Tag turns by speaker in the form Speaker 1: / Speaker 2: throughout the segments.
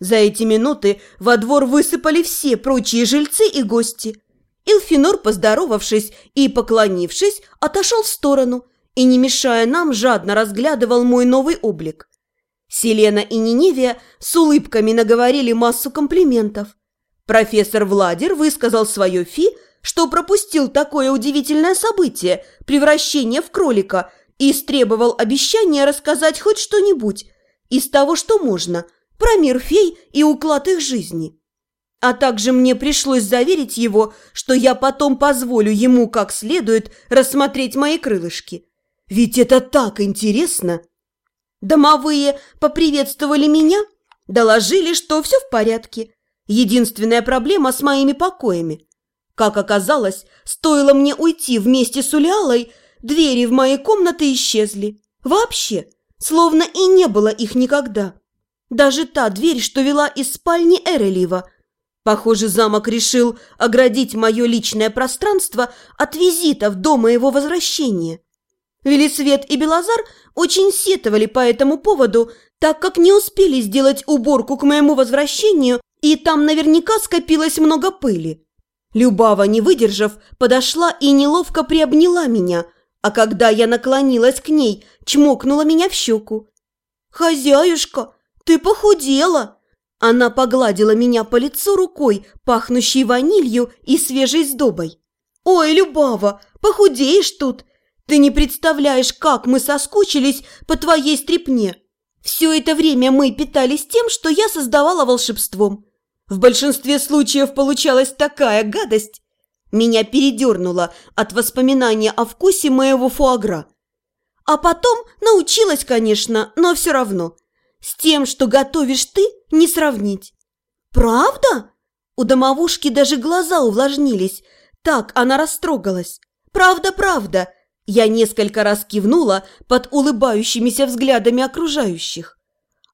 Speaker 1: За эти минуты во двор высыпали все прочие жильцы и гости. Илфинор, поздоровавшись и поклонившись, отошел в сторону и, не мешая нам, жадно разглядывал мой новый облик. Селена и Ниневия с улыбками наговорили массу комплиментов. Профессор Владер высказал свое фи, что пропустил такое удивительное событие – превращение в кролика, и истребовал обещание рассказать хоть что-нибудь из того, что можно, про мир фей и уклад их жизни. А также мне пришлось заверить его, что я потом позволю ему как следует рассмотреть мои крылышки. Ведь это так интересно! Домовые поприветствовали меня, доложили, что все в порядке. Единственная проблема с моими покоями. Как оказалось, стоило мне уйти вместе с Улялой, двери в моей комнаты исчезли. Вообще, словно и не было их никогда. Даже та дверь, что вела из спальни Эрелива. Похоже, замок решил оградить мое личное пространство от визитов до моего возвращения. Велисвет и Белозар очень сетовали по этому поводу, так как не успели сделать уборку к моему возвращению, и там наверняка скопилось много пыли. Любава, не выдержав, подошла и неловко приобняла меня, а когда я наклонилась к ней, чмокнула меня в щеку. «Хозяюшка, ты похудела!» Она погладила меня по лицу рукой, пахнущей ванилью и свежей сдобой. «Ой, Любава, похудеешь тут! Ты не представляешь, как мы соскучились по твоей стрепне. Все это время мы питались тем, что я создавала волшебством. В большинстве случаев получалась такая гадость. Меня передернуло от воспоминания о вкусе моего фуагра. А потом научилась, конечно, но все равно. С тем, что готовишь ты, не сравнить. Правда? У домовушки даже глаза увлажнились. Так она растрогалась. Правда, правда. Я несколько раз кивнула под улыбающимися взглядами окружающих.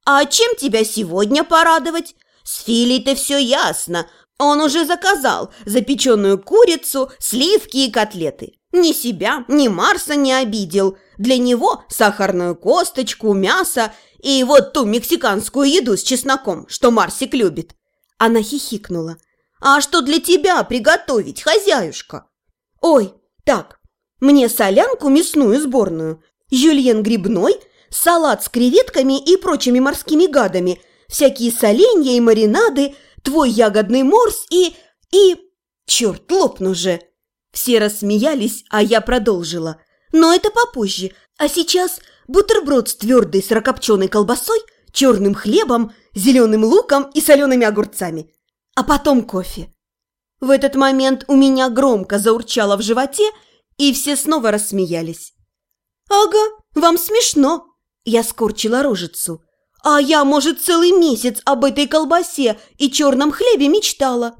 Speaker 1: «А чем тебя сегодня порадовать? С Филей-то все ясно. Он уже заказал запеченную курицу, сливки и котлеты. Ни себя, ни Марса не обидел. Для него сахарную косточку, мясо и вот ту мексиканскую еду с чесноком, что Марсик любит». Она хихикнула. «А что для тебя приготовить, хозяюшка?» «Ой, так, мне солянку мясную сборную, жюльен грибной, салат с креветками и прочими морскими гадами, всякие соленья и маринады, твой ягодный морс и... и... Черт, лопну же!» Все рассмеялись, а я продолжила. «Но это попозже. А сейчас бутерброд с твердой сырокопченой колбасой, черным хлебом, зеленым луком и солеными огурцами. А потом кофе». В этот момент у меня громко заурчало в животе, и все снова рассмеялись. «Ага, вам смешно!» Я скорчила рожицу. «А я, может, целый месяц об этой колбасе и черном хлебе мечтала.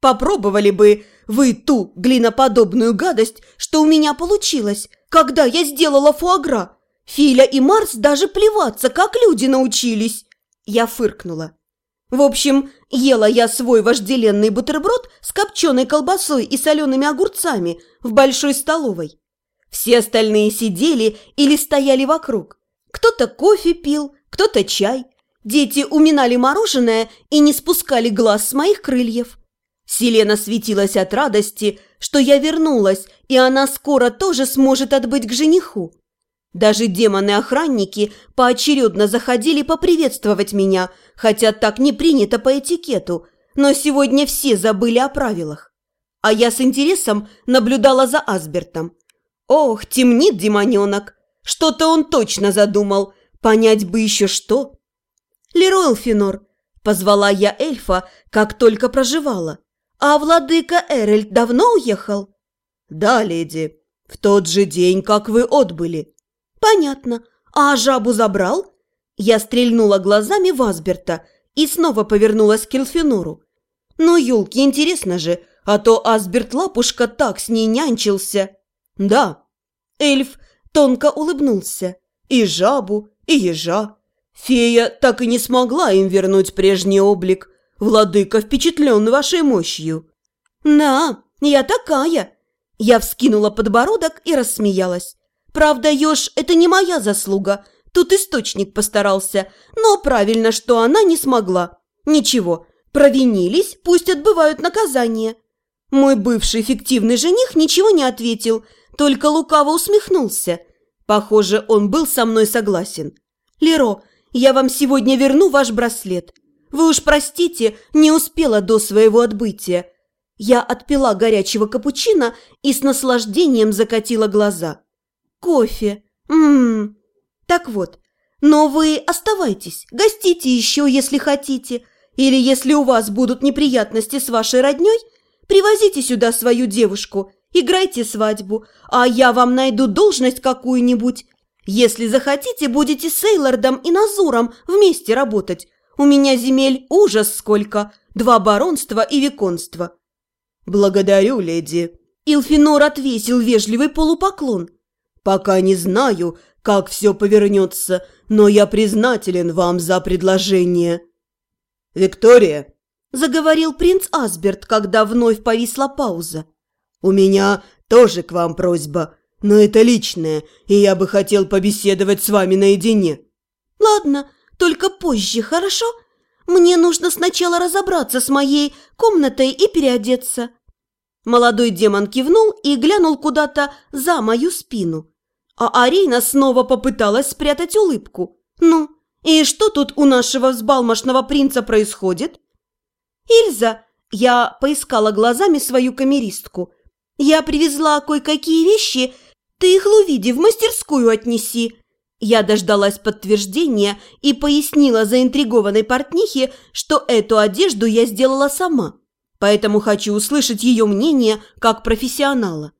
Speaker 1: Попробовали бы вы ту глиноподобную гадость, что у меня получилось, когда я сделала фуагра. Филя и Марс даже плеваться, как люди научились!» Я фыркнула. В общем, ела я свой вожделенный бутерброд с копченой колбасой и солеными огурцами в большой столовой. Все остальные сидели или стояли вокруг. Кто-то кофе пил, кто-то чай. Дети уминали мороженое и не спускали глаз с моих крыльев. Селена светилась от радости, что я вернулась, и она скоро тоже сможет отбыть к жениху. Даже демоны-охранники поочередно заходили поприветствовать меня, хотя так не принято по этикету, но сегодня все забыли о правилах. А я с интересом наблюдала за Асбертом. Ох, темнит демоненок! Что-то он точно задумал, понять бы еще что. Лерой Элфинор, позвала я эльфа, как только проживала. А владыка Эрельд давно уехал? Да, леди, в тот же день, как вы отбыли. «Понятно. А жабу забрал?» Я стрельнула глазами в Асберта и снова повернулась к Элфинору. «Ну, Юлки, интересно же, а то Асберт Лапушка так с ней нянчился». «Да». Эльф тонко улыбнулся. «И жабу, и ежа. Фея так и не смогла им вернуть прежний облик. Владыка впечатлен вашей мощью». «На, я такая!» Я вскинула подбородок и рассмеялась. Правда, еж – это не моя заслуга. Тут источник постарался. Но правильно, что она не смогла. Ничего, провинились, пусть отбывают наказание. Мой бывший фиктивный жених ничего не ответил, только лукаво усмехнулся. Похоже, он был со мной согласен. «Леро, я вам сегодня верну ваш браслет. Вы уж простите, не успела до своего отбытия. Я отпила горячего капучино и с наслаждением закатила глаза. Кофе. Ммм. Так вот, но вы оставайтесь, гостите еще, если хотите. Или если у вас будут неприятности с вашей родней, привозите сюда свою девушку, играйте свадьбу, а я вам найду должность какую-нибудь. Если захотите, будете с Эйлордом и Назуром вместе работать. У меня земель ужас сколько, два баронства и виконства».
Speaker 2: «Благодарю, леди».
Speaker 1: Илфинор отвесил вежливый полупоклон.
Speaker 2: «Пока не знаю, как все повернется, но я признателен вам за предложение». «Виктория», – заговорил принц Асберт, когда вновь повисла пауза. «У меня тоже к вам просьба, но это личное, и я бы хотел побеседовать с вами наедине».
Speaker 1: «Ладно, только позже, хорошо? Мне нужно сначала разобраться с моей комнатой и переодеться». Молодой демон кивнул и глянул куда-то за мою спину. А Арина снова попыталась спрятать улыбку. «Ну, и что тут у нашего взбалмошного принца происходит?» «Ильза!» Я поискала глазами свою камеристку. «Я привезла кое-какие вещи. Ты их, Лувиди, в мастерскую отнеси. Я дождалась подтверждения и пояснила заинтригованной портнихе, что эту одежду я сделала сама, поэтому хочу услышать ее мнение как профессионала.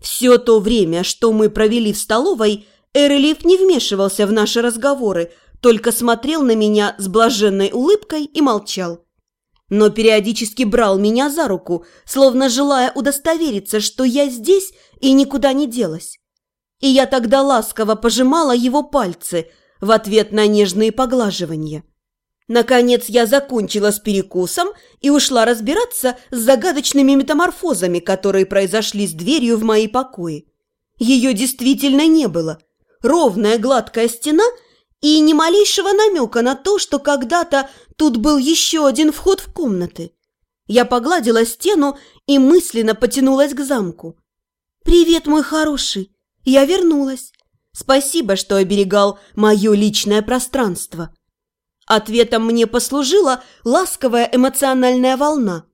Speaker 1: Все то время, что мы провели в столовой, Эрелиф не вмешивался в наши разговоры, только смотрел на меня с блаженной улыбкой и молчал. Но периодически брал меня за руку, словно желая удостовериться, что я здесь и никуда не делась и я тогда ласково пожимала его пальцы в ответ на нежные поглаживания. Наконец я закончила с перекусом и ушла разбираться с загадочными метаморфозами, которые произошли с дверью в мои покои. Ее действительно не было. Ровная гладкая стена и ни малейшего намека на то, что когда-то тут был еще один вход в комнаты. Я погладила стену и мысленно потянулась к замку. «Привет, мой хороший! Я вернулась. Спасибо, что оберегал мое личное пространство. Ответом мне послужила ласковая эмоциональная волна.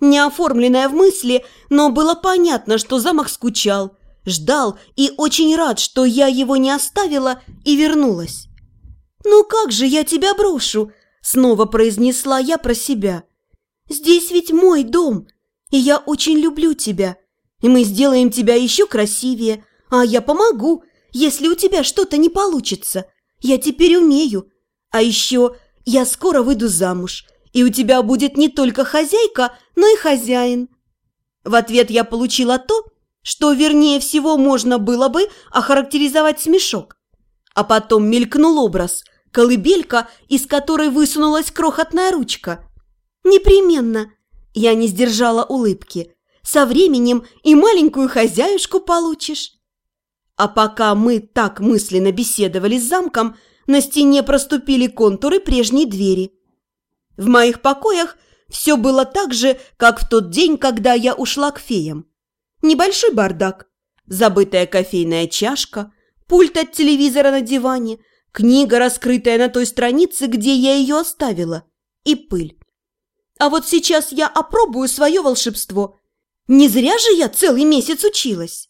Speaker 1: Не оформленная в мысли, но было понятно, что замок скучал, ждал и очень рад, что я его не оставила и вернулась. «Ну как же я тебя брошу?» – снова произнесла я про себя. «Здесь ведь мой дом, и я очень люблю тебя, и мы сделаем тебя еще красивее, а я помогу, если у тебя что-то не получится. Я теперь умею. А еще я скоро выйду замуж, и у тебя будет не только хозяйка, но и хозяин». В ответ я получила то, что вернее всего можно было бы охарактеризовать смешок. А потом мелькнул образ – колыбелька, из которой высунулась крохотная ручка. «Непременно!» Я не сдержала улыбки. «Со временем и маленькую хозяюшку получишь!» А пока мы так мысленно беседовали с замком, на стене проступили контуры прежней двери. В моих покоях все было так же, как в тот день, когда я ушла к феям. Небольшой бардак, забытая кофейная чашка, пульт от телевизора на диване, книга, раскрытая на той странице, где я ее оставила, и пыль. А вот сейчас я опробую свое волшебство. Не зря же я целый месяц училась.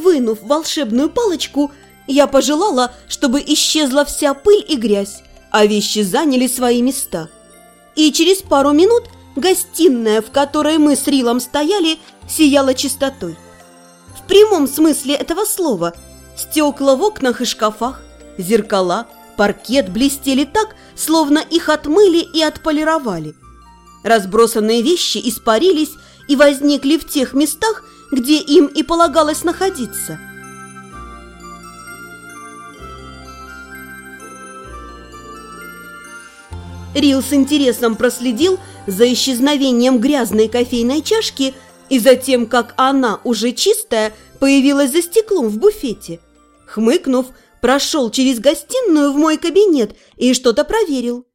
Speaker 1: Вынув волшебную палочку, я пожелала, чтобы исчезла вся пыль и грязь, а вещи заняли свои места. И через пару минут гостиная, в которой мы с Рилом стояли, сияла чистотой. В прямом смысле этого слова стекла в окнах и шкафах, зеркала, паркет блестели так, словно их отмыли и отполировали. Разбросанные вещи испарились и возникли в тех местах, где им и полагалось находиться. Рил с интересом проследил за исчезновением грязной кофейной чашки и за тем, как она, уже чистая, появилась за стеклом в буфете. Хмыкнув, прошел через гостиную в мой кабинет и что-то проверил.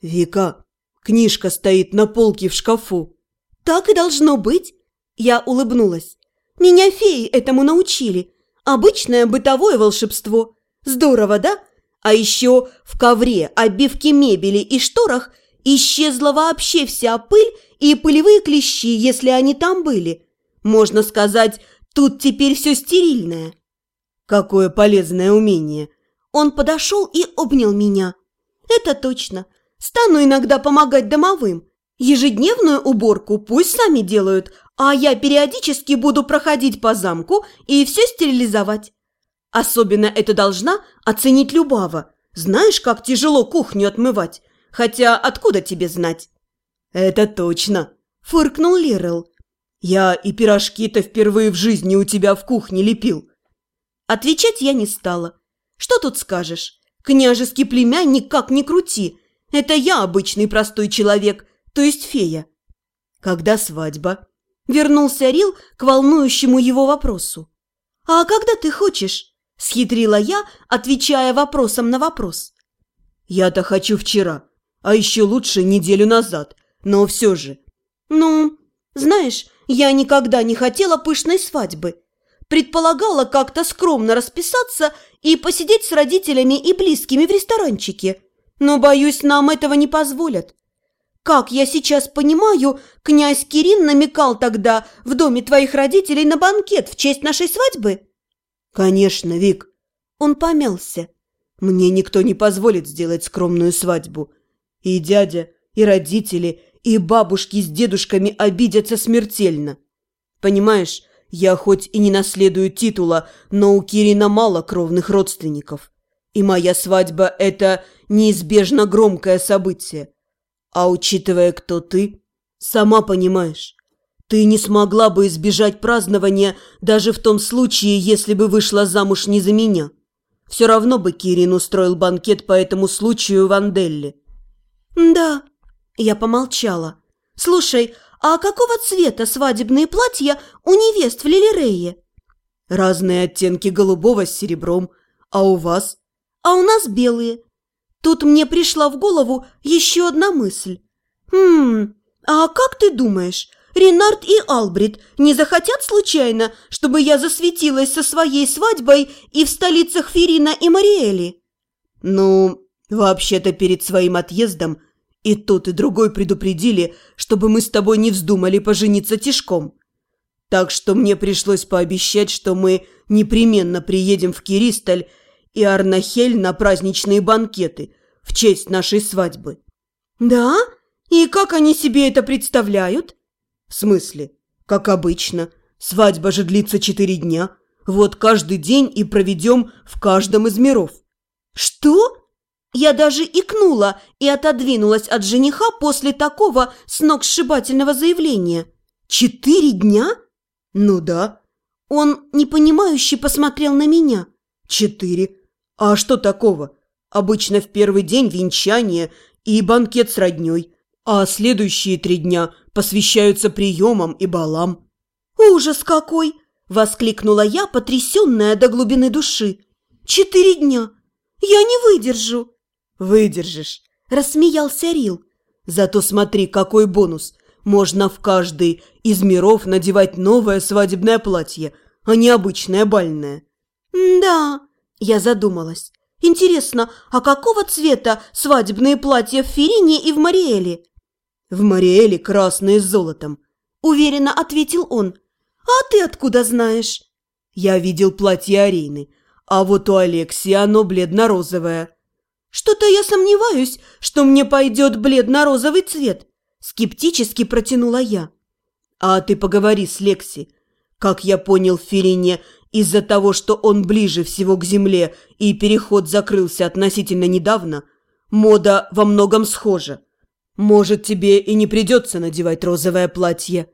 Speaker 2: «Вика, книжка стоит на полке в шкафу».
Speaker 1: «Так и должно быть». Я улыбнулась. «Меня феи этому научили. Обычное бытовое волшебство. Здорово, да? А еще в ковре, обивке мебели и шторах исчезла вообще вся пыль и пылевые клещи, если они там были. Можно сказать, тут теперь все стерильное».
Speaker 2: «Какое полезное умение!»
Speaker 1: Он подошел и обнял меня. «Это точно. Стану иногда помогать домовым. Ежедневную уборку пусть сами делают, а я периодически буду проходить по замку и все стерилизовать. Особенно это должна оценить Любава. Знаешь, как тяжело кухню отмывать? Хотя откуда тебе знать?»
Speaker 2: «Это точно!»
Speaker 1: – фыркнул Лирел.
Speaker 2: «Я и пирожки-то впервые в жизни у тебя в кухне лепил».
Speaker 1: Отвечать я не стала. «Что тут скажешь? Княжеский племянник как ни крути. Это я обычный простой человек, то есть фея».
Speaker 2: «Когда свадьба?»
Speaker 1: Вернулся Рил к волнующему его вопросу. «А когда ты хочешь?» – схитрила я, отвечая вопросом на вопрос.
Speaker 2: «Я-то хочу вчера, а еще лучше неделю назад, но все же».
Speaker 1: «Ну, знаешь, я никогда не хотела пышной свадьбы. Предполагала как-то скромно расписаться и посидеть с родителями и близкими в ресторанчике. Но, боюсь, нам этого не позволят. Как я сейчас понимаю, князь Кирин намекал тогда в доме твоих родителей на банкет в честь нашей свадьбы?
Speaker 2: Конечно, Вик.
Speaker 1: Он помялся.
Speaker 2: Мне никто не позволит сделать скромную свадьбу. И дядя, и родители, и бабушки с дедушками обидятся смертельно. Понимаешь, я хоть и не наследую титула, но у Кирина мало кровных родственников. И моя свадьба – это неизбежно громкое событие. А учитывая, кто ты, сама понимаешь, ты не смогла бы избежать празднования даже в том случае, если бы вышла замуж не за меня. Все равно бы Кирин устроил банкет по этому случаю в Анделле.
Speaker 1: «Да», – я помолчала. «Слушай, а какого цвета свадебные платья у невест в Лилирее?»
Speaker 2: «Разные оттенки голубого с серебром. А у вас?»
Speaker 1: «А у нас белые. Тут мне пришла в голову еще одна мысль. «Хм, а как ты думаешь, Ренард и Албрит не захотят случайно, чтобы я засветилась со своей свадьбой и в столицах Ферина и Мариэли?»
Speaker 2: «Ну, вообще-то перед своим отъездом и тот, и другой предупредили, чтобы мы с тобой не вздумали пожениться тишком. Так что мне пришлось пообещать, что мы непременно приедем в Киристаль и Арнахель на праздничные банкеты в честь нашей свадьбы.
Speaker 1: Да? И как они себе это представляют?
Speaker 2: В смысле? Как обычно. Свадьба же длится четыре дня. Вот каждый день и проведем в каждом из миров.
Speaker 1: Что? Я даже икнула и отодвинулась от жениха после такого сногсшибательного заявления. Четыре дня?
Speaker 2: Ну да.
Speaker 1: Он непонимающе посмотрел на меня.
Speaker 2: Четыре. А что такого? Обычно в первый день венчание и банкет с роднёй, а следующие три дня посвящаются приемам и балам.
Speaker 1: «Ужас какой!» – воскликнула я, потрясенная до глубины души. «Четыре дня! Я не выдержу!»
Speaker 2: «Выдержишь!»
Speaker 1: – рассмеялся Рил.
Speaker 2: «Зато смотри, какой бонус! Можно в каждый из миров надевать новое свадебное платье, а не обычное бальное».
Speaker 1: «Да», я задумалась. Интересно, а какого цвета свадебные платья в Ферине и в Мариэле?
Speaker 2: В Мариэле красные с золотом,
Speaker 1: уверенно ответил он. А ты откуда знаешь?
Speaker 2: Я видел платье Арины, а вот у Алексии оно бледно-розовое.
Speaker 1: Что-то я сомневаюсь, что мне пойдет бледно-розовый цвет, скептически протянула я.
Speaker 2: А ты поговори с Лекси. Как я понял, в Ферине из-за того, что он ближе всего к земле и переход закрылся относительно недавно, мода во многом схожа. Может, тебе и не придется надевать розовое платье.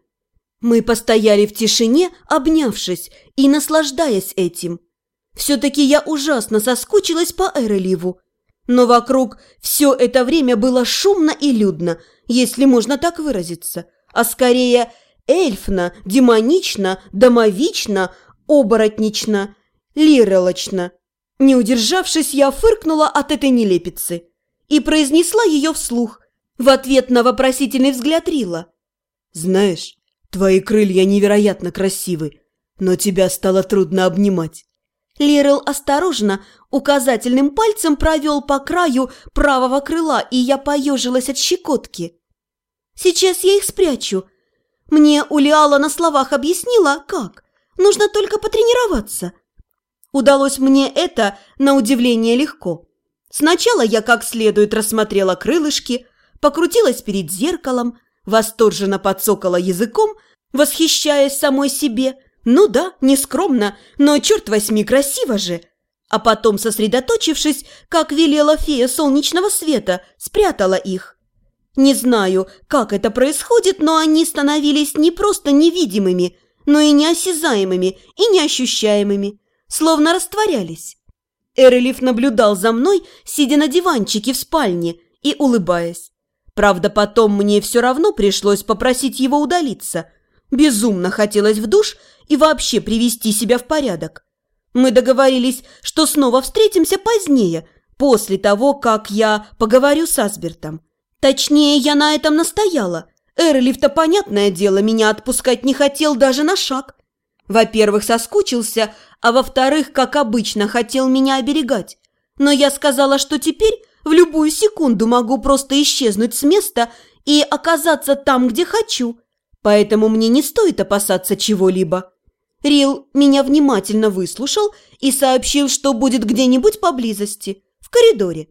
Speaker 1: Мы постояли в тишине, обнявшись и наслаждаясь этим. Все-таки я ужасно соскучилась по Эреливу. Но вокруг все это время было шумно и людно, если можно так выразиться, а скорее эльфно, демонично, домовично – оборотнично, лирелочно. Не удержавшись, я фыркнула от этой нелепицы и произнесла ее вслух, в ответ на вопросительный взгляд Рила.
Speaker 2: «Знаешь, твои крылья невероятно красивы, но тебя стало трудно обнимать».
Speaker 1: Лирел осторожно указательным пальцем провел по краю правого крыла, и я поежилась от щекотки. «Сейчас я их спрячу. Мне Улиала на словах объяснила, как. Нужно только потренироваться». Удалось мне это, на удивление, легко. Сначала я как следует рассмотрела крылышки, покрутилась перед зеркалом, восторженно подсокала языком, восхищаясь самой себе. Ну да, нескромно, но, черт возьми, красиво же. А потом, сосредоточившись, как велела фея солнечного света, спрятала их. Не знаю, как это происходит, но они становились не просто невидимыми, но и неосязаемыми и неощущаемыми словно растворялись. Эрелиф наблюдал за мной, сидя на диванчике в спальне и улыбаясь. Правда, потом мне все равно пришлось попросить его удалиться. Безумно хотелось в душ и вообще привести себя в порядок. Мы договорились, что снова встретимся позднее, после того, как я поговорю с Асбертом. Точнее, я на этом настояла. Эрлиф-то, понятное дело, меня отпускать не хотел даже на шаг. Во-первых, соскучился, а во-вторых, как обычно, хотел меня оберегать. Но я сказала, что теперь в любую секунду могу просто исчезнуть с места и оказаться там, где хочу. Поэтому мне не стоит опасаться чего-либо. Рил меня внимательно выслушал и сообщил, что будет где-нибудь поблизости, в коридоре.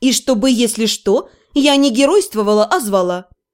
Speaker 1: И чтобы, если что, я не геройствовала, а звала.